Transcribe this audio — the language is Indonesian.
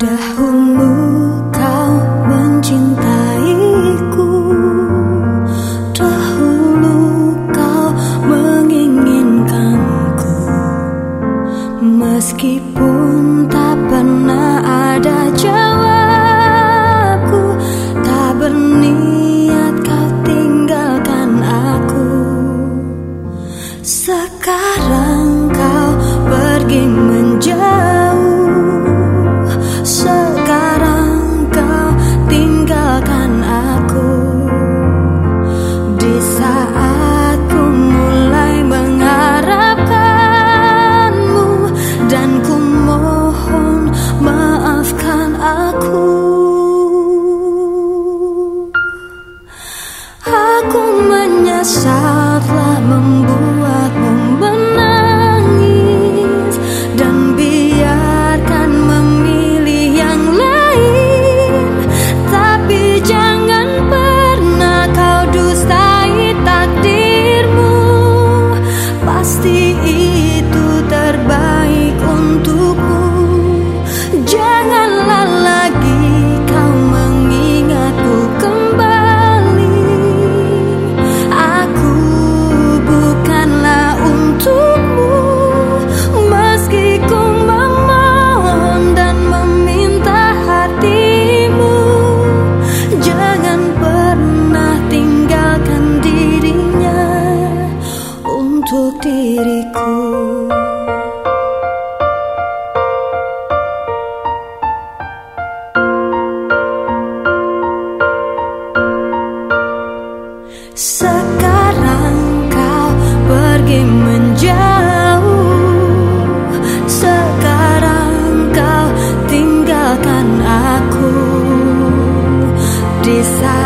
Dahulu kau mencintaiku. Dahulu kau menginginkanku. Meskipun tak pernah ada jawabku Tak berniat kau tinggalkan aku. Sekarang kau pergi menjauh terbaik untukmu. Janganlah lagi diriku Sekarang kau pergi menjauh. Sekarang kau tinggalkan aku. Di saat